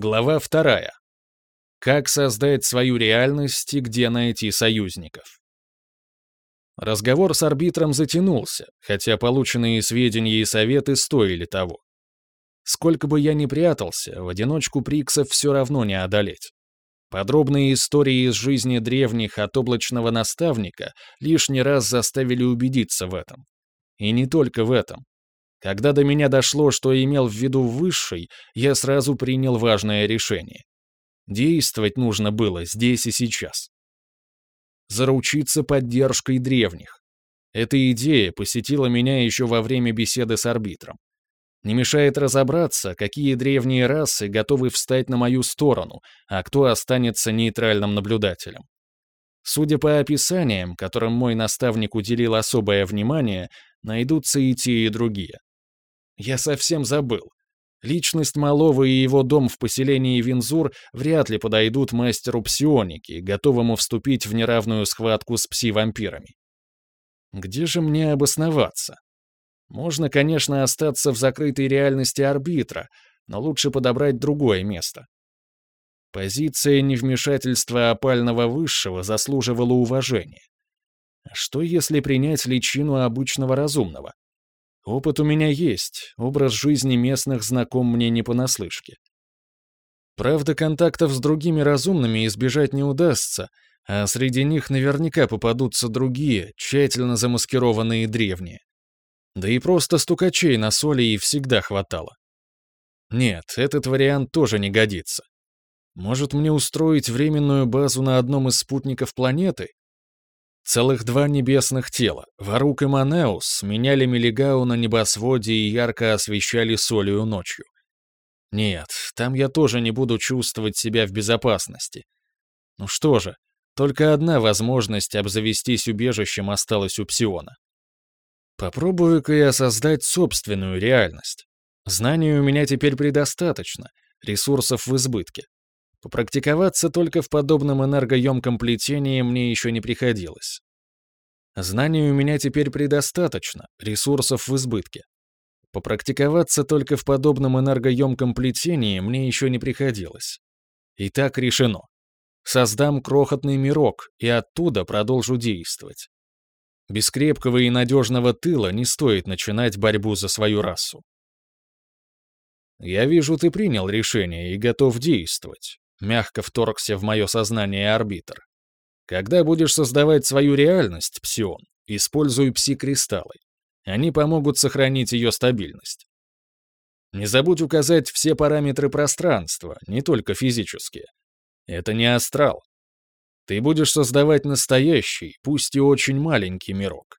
Глава вторая. Как создать свою реальность и где найти союзников? Разговор с арбитром затянулся, хотя полученные сведения и советы стоили того. Сколько бы я ни прятался, в одиночку Приксов все равно не одолеть. Подробные истории из жизни древних от облачного наставника лишний раз заставили убедиться в этом. И не только в этом. Когда до меня дошло, что имел в виду Высший, я сразу принял важное решение. Действовать нужно было здесь и сейчас. Заручиться поддержкой древних. Эта идея посетила меня еще во время беседы с арбитром. Не мешает разобраться, какие древние расы готовы встать на мою сторону, а кто останется нейтральным наблюдателем. Судя по описаниям, которым мой наставник уделил особое внимание, найдутся и те, и другие. Я совсем забыл. Личность Малова и его дом в поселении Винзур вряд ли подойдут мастеру псионики, готовому вступить в неравную схватку с пси-вампирами. Где же мне обосноваться? Можно, конечно, остаться в закрытой реальности арбитра, но лучше подобрать другое место. Позиция невмешательства опального высшего заслуживала уважения. А что, если принять личину обычного разумного? Опыт у меня есть, образ жизни местных знаком мне не понаслышке. Правда, контактов с другими разумными избежать не удастся, а среди них наверняка попадутся другие, тщательно замаскированные древние. Да и просто стукачей на соли и всегда хватало. Нет, этот вариант тоже не годится. Может мне устроить временную базу на одном из спутников планеты? Целых два небесных тела, Варук и Манеус, меняли Мелигау на небосводе и ярко освещали солью ночью. Нет, там я тоже не буду чувствовать себя в безопасности. Ну что же, только одна возможность обзавестись убежищем осталась у Псиона. Попробую-ка я создать собственную реальность. Знаний у меня теперь предостаточно, ресурсов в избытке. Попрактиковаться только в подобном энергоемком плетении мне еще не приходилось. Знаний у меня теперь предостаточно, ресурсов в избытке. Попрактиковаться только в подобном энергоемком плетении мне еще не приходилось. И так решено. Создам крохотный мирок и оттуда продолжу действовать. Без крепкого и надежного тыла не стоит начинать борьбу за свою расу. «Я вижу, ты принял решение и готов действовать», Мягко вторгся в мое сознание арбитр. Когда будешь создавать свою реальность, псион, используй пси-кристаллы. Они помогут сохранить ее стабильность. Не забудь указать все параметры пространства, не только физические. Это не астрал. Ты будешь создавать настоящий, пусть и очень маленький мирок.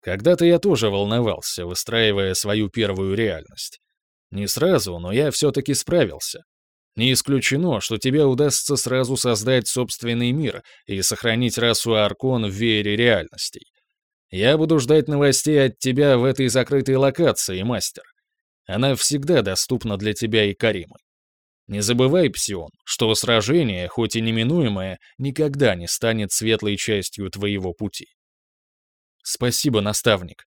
Когда-то я тоже волновался, выстраивая свою первую реальность. Не сразу, но я все-таки справился. Не исключено, что тебе удастся сразу создать собственный мир и сохранить расу Аркон в веере реальностей. Я буду ждать новостей от тебя в этой закрытой локации, мастер. Она всегда доступна для тебя и Каримы. Не забывай, Псион, что сражение, хоть и неминуемое, никогда не станет светлой частью твоего пути. Спасибо, наставник.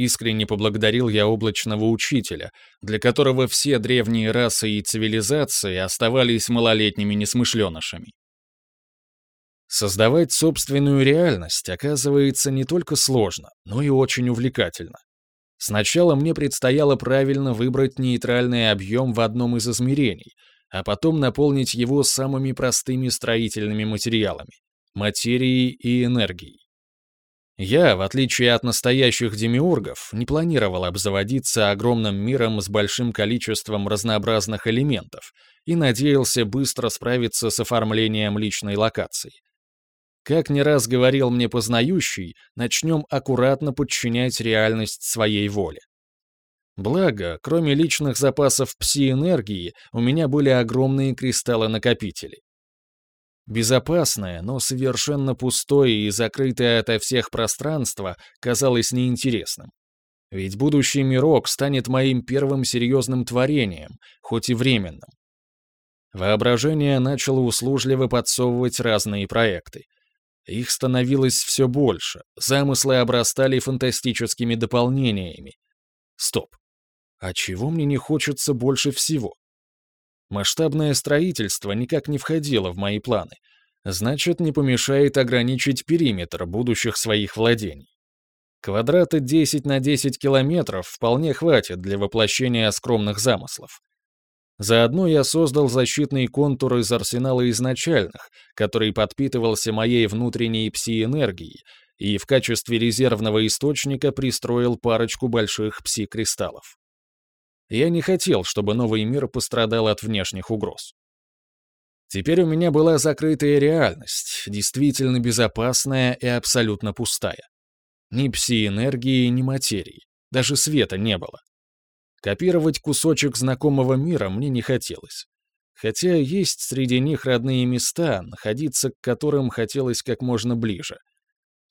Искренне поблагодарил я облачного учителя, для которого все древние расы и цивилизации оставались малолетними несмышленышами. Создавать собственную реальность оказывается не только сложно, но и очень увлекательно. Сначала мне предстояло правильно выбрать нейтральный объем в одном из измерений, а потом наполнить его самыми простыми строительными материалами — материей и энергией. Я, в отличие от настоящих демиургов, не планировал обзаводиться огромным миром с большим количеством разнообразных элементов и надеялся быстро справиться с оформлением личной локации. Как не раз говорил мне познающий, начнем аккуратно подчинять реальность своей воле. Благо, кроме личных запасов пси-энергии, у меня были огромные кристаллы-накопители. Безопасное, но совершенно пустое и закрытое ото всех пространство казалось неинтересным. Ведь будущий мирок станет моим первым серьезным творением, хоть и временным. Воображение начало услужливо подсовывать разные проекты. Их становилось все больше, замыслы обрастали фантастическими дополнениями. Стоп. А чего мне не хочется больше всего? Масштабное строительство никак не входило в мои планы. Значит, не помешает ограничить периметр будущих своих владений. Квадраты 10 на 10 километров вполне хватит для воплощения скромных замыслов. Заодно я создал защитный контур из арсенала изначальных, который подпитывался моей внутренней пси-энергией, и в качестве резервного источника пристроил парочку больших пси-кристаллов. Я не хотел, чтобы новый мир пострадал от внешних угроз. Теперь у меня была закрытая реальность, действительно безопасная и абсолютно пустая. Ни пси-энергии, ни материи. Даже света не было. Копировать кусочек знакомого мира мне не хотелось. Хотя есть среди них родные места, находиться к которым хотелось как можно ближе.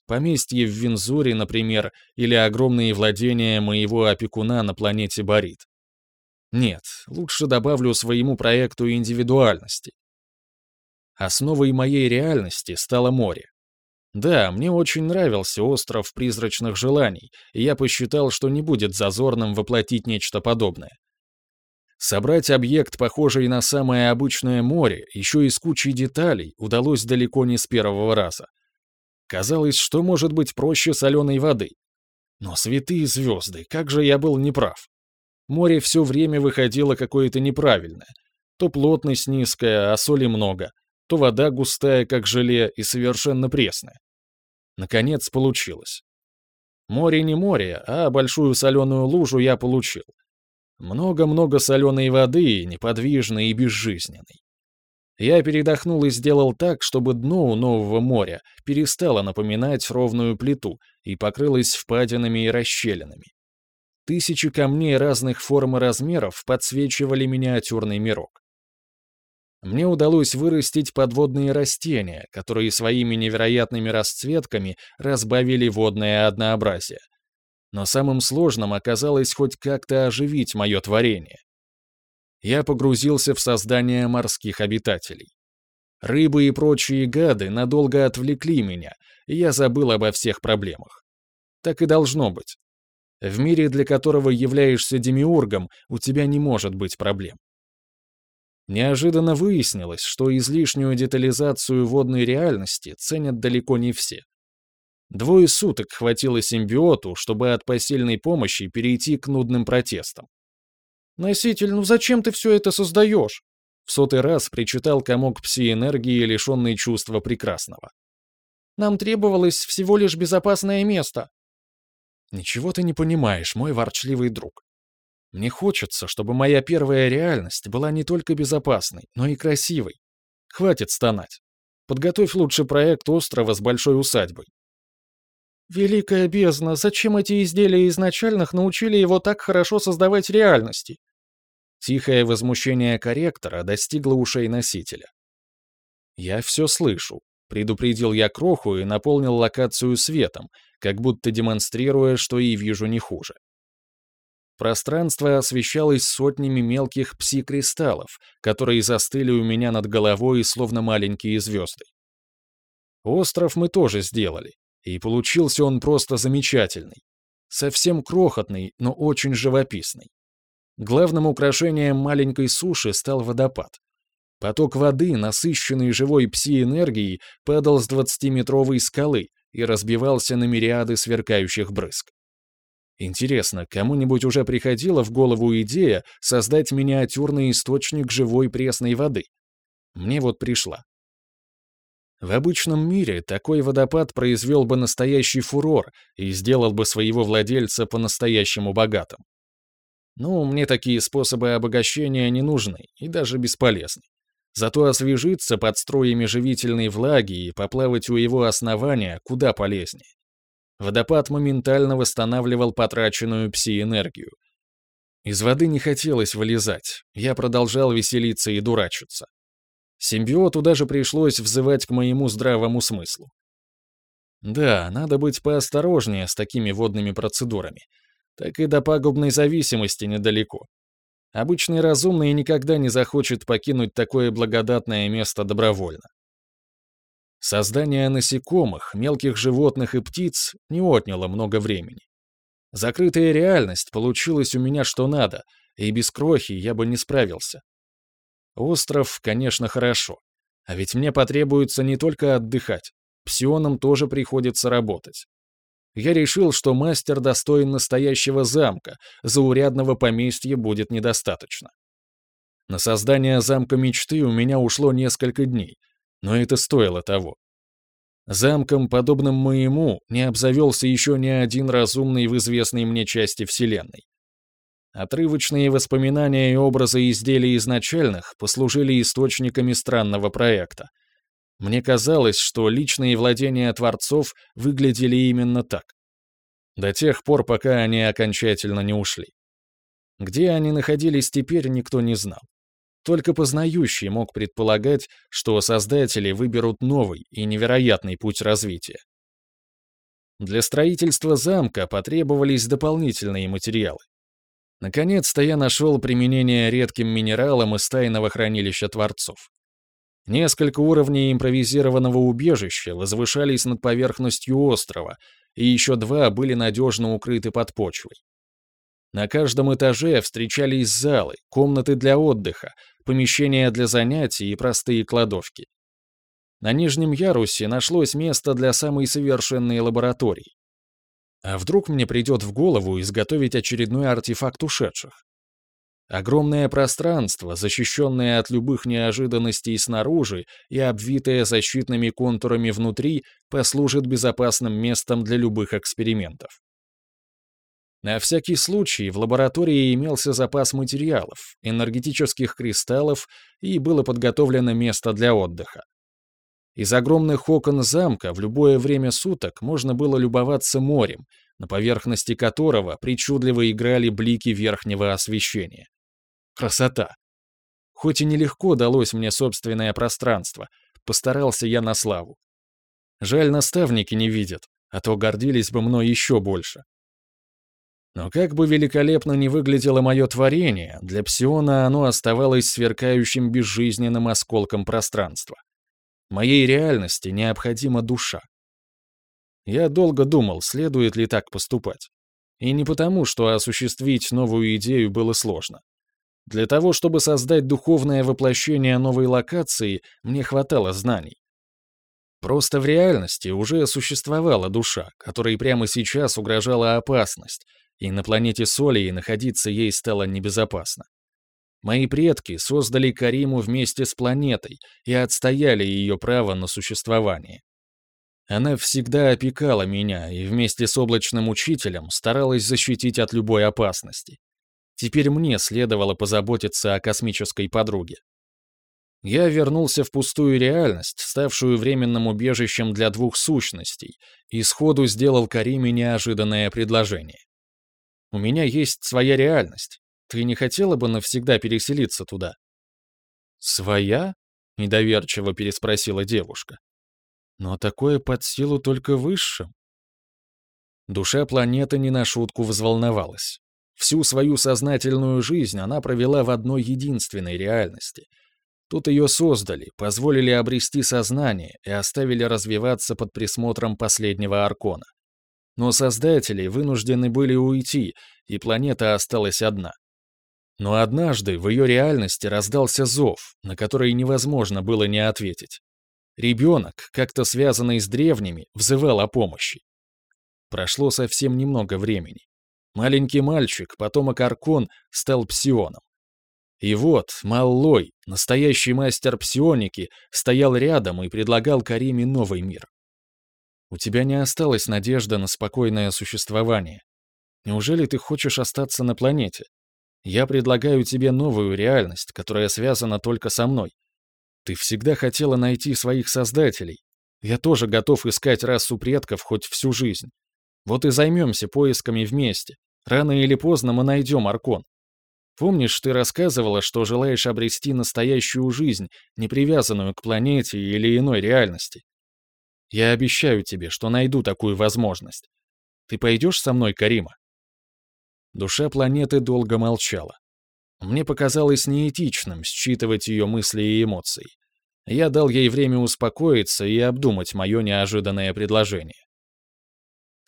Поместье в Винзуре, например, или огромные владения моего опекуна на планете Борит. Нет, лучше добавлю своему проекту индивидуальности. Основой моей реальности стало море. Да, мне очень нравился остров призрачных желаний, и я посчитал, что не будет зазорным воплотить нечто подобное. Собрать объект, похожий на самое обычное море, еще и с кучей деталей, удалось далеко не с первого раза. Казалось, что может быть проще соленой воды. Но святые звезды, как же я был неправ. Море все время выходило какое-то неправильное. То плотность низкая, а соли много, то вода густая, как желе, и совершенно пресная. Наконец получилось. Море не море, а большую соленую лужу я получил. Много-много соленой воды, неподвижной и безжизненной. Я передохнул и сделал так, чтобы дно у нового моря перестало напоминать ровную плиту и покрылось впадинами и расщелинами. Тысячи камней разных форм и размеров подсвечивали миниатюрный мирок. Мне удалось вырастить подводные растения, которые своими невероятными расцветками разбавили водное однообразие. Но самым сложным оказалось хоть как-то оживить мое творение. Я погрузился в создание морских обитателей. Рыбы и прочие гады надолго отвлекли меня, и я забыл обо всех проблемах. Так и должно быть. В мире, для которого являешься демиургом, у тебя не может быть проблем. Неожиданно выяснилось, что излишнюю детализацию водной реальности ценят далеко не все. Двое суток хватило симбиоту, чтобы от посильной помощи перейти к нудным протестам. «Носитель, ну зачем ты все это создаешь?» В сотый раз причитал комок пси-энергии, лишенный чувства прекрасного. «Нам требовалось всего лишь безопасное место. «Ничего ты не понимаешь, мой ворчливый друг. Мне хочется, чтобы моя первая реальность была не только безопасной, но и красивой. Хватит стонать. Подготовь лучше проект острова с большой усадьбой». «Великая бездна, зачем эти изделия изначальных научили его так хорошо создавать реальности?» Тихое возмущение корректора достигло ушей носителя. «Я все слышу», — предупредил я Кроху и наполнил локацию светом, как будто демонстрируя, что и вижу не хуже. Пространство освещалось сотнями мелких пси-кристаллов, которые застыли у меня над головой, словно маленькие звезды. Остров мы тоже сделали, и получился он просто замечательный. Совсем крохотный, но очень живописный. Главным украшением маленькой суши стал водопад. Поток воды, насыщенный живой пси-энергией, падал с 20-метровой скалы, и разбивался на мириады сверкающих брызг. Интересно, кому-нибудь уже приходила в голову идея создать миниатюрный источник живой пресной воды? Мне вот пришла. В обычном мире такой водопад произвел бы настоящий фурор и сделал бы своего владельца по-настоящему богатым. Ну, мне такие способы обогащения не нужны и даже бесполезны. Зато освежиться под строями живительной влаги и поплавать у его основания куда полезнее. Водопад моментально восстанавливал потраченную пси-энергию. Из воды не хотелось вылезать, я продолжал веселиться и дурачиться. Симбиоту даже пришлось взывать к моему здравому смыслу. Да, надо быть поосторожнее с такими водными процедурами. Так и до пагубной зависимости недалеко. Обычный разумный никогда не захочет покинуть такое благодатное место добровольно. Создание насекомых, мелких животных и птиц не отняло много времени. Закрытая реальность получилась у меня что надо, и без крохи я бы не справился. Остров, конечно, хорошо. А ведь мне потребуется не только отдыхать. Псионам тоже приходится работать. Я решил, что мастер достоин настоящего замка, заурядного поместья будет недостаточно. На создание замка мечты у меня ушло несколько дней, но это стоило того. Замком, подобным моему, не обзавелся еще ни один разумный в известной мне части Вселенной. Отрывочные воспоминания и образы изделий изначальных послужили источниками странного проекта. Мне казалось, что личные владения творцов выглядели именно так. До тех пор, пока они окончательно не ушли. Где они находились теперь, никто не знал. Только познающий мог предполагать, что создатели выберут новый и невероятный путь развития. Для строительства замка потребовались дополнительные материалы. Наконец-то я нашел применение редким минералам из тайного хранилища Творцов. Несколько уровней импровизированного убежища возвышались над поверхностью острова, и еще два были надежно укрыты под почвой. На каждом этаже встречались залы, комнаты для отдыха, помещения для занятий и простые кладовки. На нижнем ярусе нашлось место для самой совершенной лаборатории. А вдруг мне придет в голову изготовить очередной артефакт ушедших? Огромное пространство, защищенное от любых неожиданностей снаружи и обвитое защитными контурами внутри, послужит безопасным местом для любых экспериментов. На всякий случай в лаборатории имелся запас материалов, энергетических кристаллов и было подготовлено место для отдыха. Из огромных окон замка в любое время суток можно было любоваться морем, на поверхности которого причудливо играли блики верхнего освещения. Красота! Хоть и нелегко далось мне собственное пространство, постарался я на славу. Жаль, наставники не видят, а то гордились бы мной еще больше. Но как бы великолепно ни выглядело мое творение, для Псиона оно оставалось сверкающим безжизненным осколком пространства. Моей реальности необходима душа. Я долго думал, следует ли так поступать. И не потому, что осуществить новую идею было сложно. Для того, чтобы создать духовное воплощение новой локации, мне хватало знаний. Просто в реальности уже существовала душа, которой прямо сейчас угрожала опасность, и на планете Солии находиться ей стало небезопасно. Мои предки создали Кариму вместе с планетой и отстояли ее право на существование. Она всегда опекала меня и вместе с облачным учителем старалась защитить от любой опасности. Теперь мне следовало позаботиться о космической подруге. Я вернулся в пустую реальность, ставшую временным убежищем для двух сущностей, и сходу сделал Кариме неожиданное предложение. У меня есть своя реальность, ты не хотела бы навсегда переселиться туда?» «Своя?» — недоверчиво переспросила девушка. «Но такое под силу только высшим». Душа планеты не на шутку взволновалась. Всю свою сознательную жизнь она провела в одной единственной реальности. Тут ее создали, позволили обрести сознание и оставили развиваться под присмотром последнего Аркона. Но создатели вынуждены были уйти, и планета осталась одна. Но однажды в ее реальности раздался зов, на который невозможно было не ответить. Ребенок, как-то связанный с древними, взывал о помощи. Прошло совсем немного времени. Маленький мальчик, потомок Аркон, стал псионом. И вот Маллой, настоящий мастер псионики, стоял рядом и предлагал Кариме новый мир. У тебя не осталось надежды на спокойное существование. Неужели ты хочешь остаться на планете? Я предлагаю тебе новую реальность, которая связана только со мной. Ты всегда хотела найти своих создателей. Я тоже готов искать расу предков хоть всю жизнь. Вот и займемся поисками вместе. Рано или поздно мы найдем Аркон. Помнишь, ты рассказывала, что желаешь обрести настоящую жизнь, не привязанную к планете или иной реальности? Я обещаю тебе, что найду такую возможность. Ты пойдешь со мной, Карима? Душа планеты долго молчала. Мне показалось неэтичным считывать ее мысли и эмоции. Я дал ей время успокоиться и обдумать мое неожиданное предложение.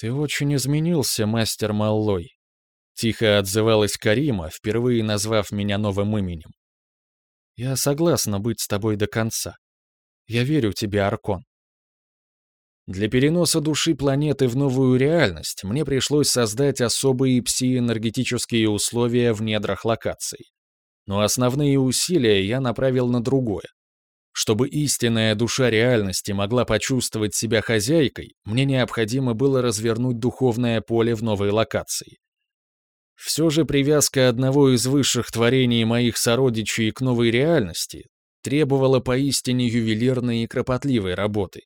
«Ты очень изменился, мастер Маллой», — тихо отзывалась Карима, впервые назвав меня новым именем. Я согласна быть с тобой до конца. Я верю тебе, Аркон. Для переноса души планеты в новую реальность мне пришлось создать особые псиэнергетические условия в недрах локаций. Но основные усилия я направил на другое. Чтобы истинная душа реальности могла почувствовать себя хозяйкой, мне необходимо было развернуть духовное поле в новой локации. Все же привязка одного из высших творений моих сородичей к новой реальности требовала поистине ювелирной и кропотливой работы.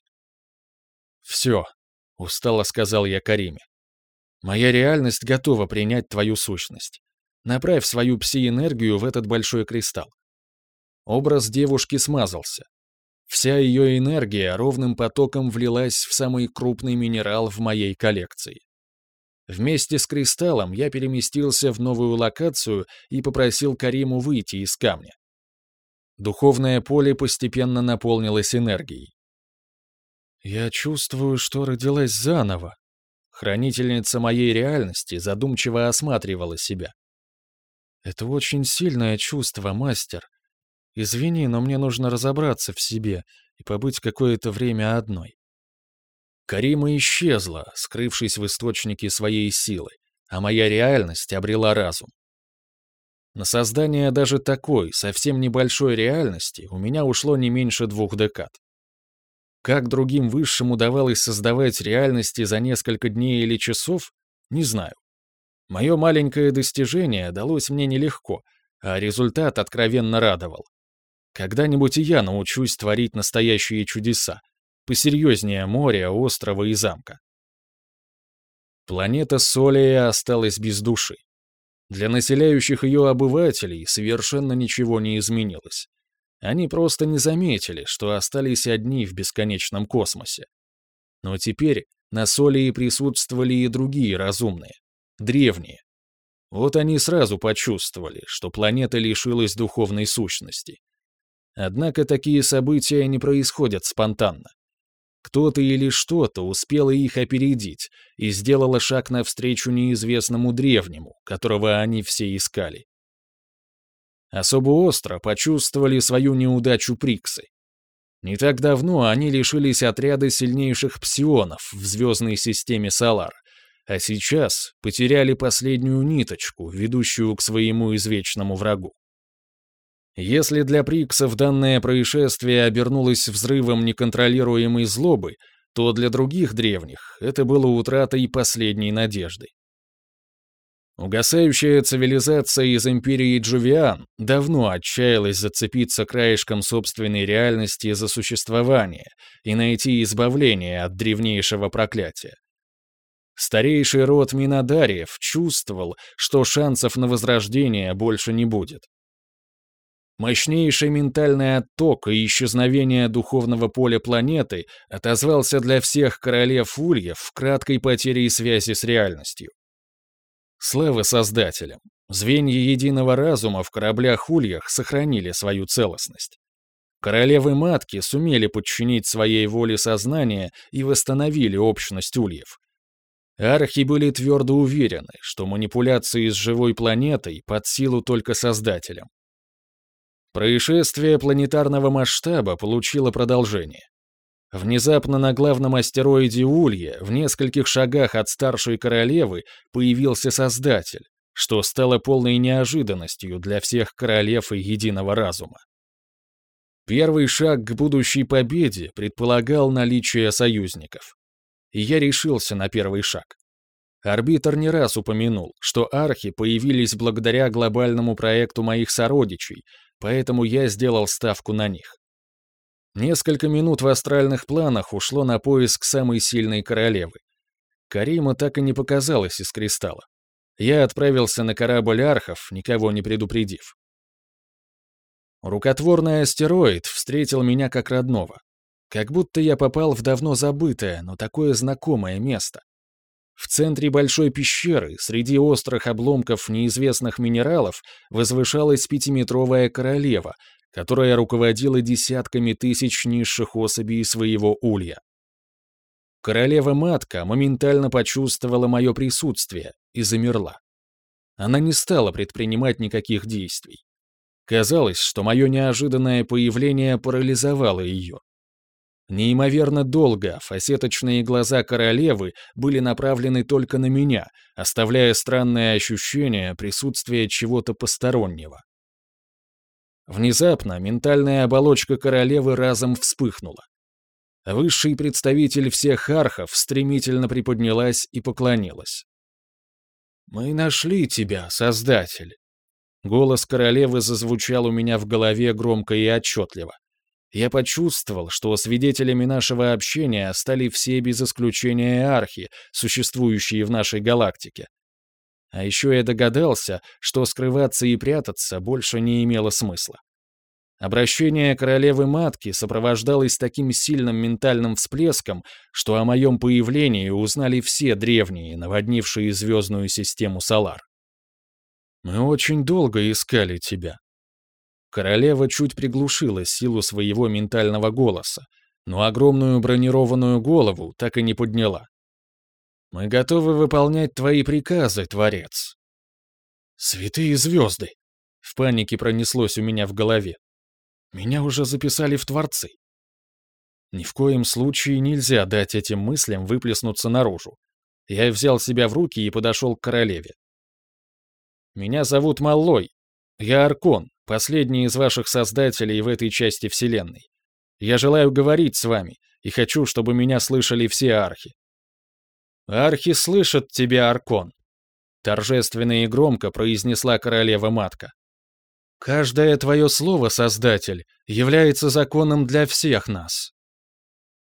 «Все», — устало сказал я Кариме. «Моя реальность готова принять твою сущность. Направь свою пси-энергию в этот большой кристалл». Образ девушки смазался. Вся ее энергия ровным потоком влилась в самый крупный минерал в моей коллекции. Вместе с кристаллом я переместился в новую локацию и попросил Кариму выйти из камня. Духовное поле постепенно наполнилось энергией. «Я чувствую, что родилась заново». Хранительница моей реальности задумчиво осматривала себя. «Это очень сильное чувство, мастер. Извини, но мне нужно разобраться в себе и побыть какое-то время одной». Карима исчезла, скрывшись в источнике своей силы, а моя реальность обрела разум. На создание даже такой, совсем небольшой реальности у меня ушло не меньше двух декад. Как другим высшим удавалось создавать реальности за несколько дней или часов, не знаю. Мое маленькое достижение далось мне нелегко, а результат откровенно радовал. Когда-нибудь и я научусь творить настоящие чудеса, посерьезнее моря, острова и замка. Планета Солия осталась без души. Для населяющих ее обывателей совершенно ничего не изменилось. Они просто не заметили, что остались одни в бесконечном космосе. Но теперь на Солии присутствовали и другие разумные, древние. Вот они сразу почувствовали, что планета лишилась духовной сущности. Однако такие события не происходят спонтанно. Кто-то или что-то успело их опередить и сделало шаг навстречу неизвестному древнему, которого они все искали. Особо остро почувствовали свою неудачу Приксы. Не так давно они лишились отряда сильнейших псионов в звездной системе Солар, а сейчас потеряли последнюю ниточку, ведущую к своему извечному врагу. Если для Приксов данное происшествие обернулось взрывом неконтролируемой злобы, то для других древних это было утратой последней надежды. Угасающая цивилизация из империи Джувиан давно отчаялась зацепиться краешком собственной реальности за существование и найти избавление от древнейшего проклятия. Старейший род Минодариев чувствовал, что шансов на возрождение больше не будет. Мощнейший ментальный отток и исчезновение духовного поля планеты отозвался для всех королев Ульев краткой потерей связи с реальностью. Слава Создателям! Звенья единого разума в кораблях-ульях сохранили свою целостность. Королевы-матки сумели подчинить своей воле сознание и восстановили общность ульев. Архи были твердо уверены, что манипуляции с живой планетой под силу только Создателям. Происшествие планетарного масштаба получило продолжение. Внезапно на главном астероиде Улья, в нескольких шагах от старшей королевы, появился Создатель, что стало полной неожиданностью для всех королев и единого разума. Первый шаг к будущей победе предполагал наличие союзников. И я решился на первый шаг. Арбитр не раз упомянул, что архи появились благодаря глобальному проекту моих сородичей, поэтому я сделал ставку на них. Несколько минут в астральных планах ушло на поиск самой сильной королевы. Карима так и не показалась из кристалла. Я отправился на корабль архов, никого не предупредив. Рукотворный астероид встретил меня как родного. Как будто я попал в давно забытое, но такое знакомое место. В центре большой пещеры, среди острых обломков неизвестных минералов, возвышалась пятиметровая королева, которая руководила десятками тысяч низших особей своего улья. Королева-матка моментально почувствовала мое присутствие и замерла. Она не стала предпринимать никаких действий. Казалось, что мое неожиданное появление парализовало ее. Неимоверно долго фасеточные глаза королевы были направлены только на меня, оставляя странное ощущение присутствия чего-то постороннего. Внезапно ментальная оболочка королевы разом вспыхнула. Высший представитель всех архов стремительно приподнялась и поклонилась. «Мы нашли тебя, Создатель!» Голос королевы зазвучал у меня в голове громко и отчетливо. Я почувствовал, что свидетелями нашего общения стали все без исключения архи, существующие в нашей галактике. А еще я догадался, что скрываться и прятаться больше не имело смысла. Обращение королевы-матки сопровождалось таким сильным ментальным всплеском, что о моем появлении узнали все древние, наводнившие звездную систему Салар. «Мы очень долго искали тебя». Королева чуть приглушила силу своего ментального голоса, но огромную бронированную голову так и не подняла. Мы готовы выполнять твои приказы, Творец». «Святые звезды!» — в панике пронеслось у меня в голове. «Меня уже записали в Творцы». Ни в коем случае нельзя дать этим мыслям выплеснуться наружу. Я взял себя в руки и подошел к королеве. «Меня зовут Маллой. Я Аркон, последний из ваших создателей в этой части Вселенной. Я желаю говорить с вами и хочу, чтобы меня слышали все архи. «Архи слышат тебя, Аркон», — торжественно и громко произнесла королева-матка. «Каждое твое слово, Создатель, является законом для всех нас».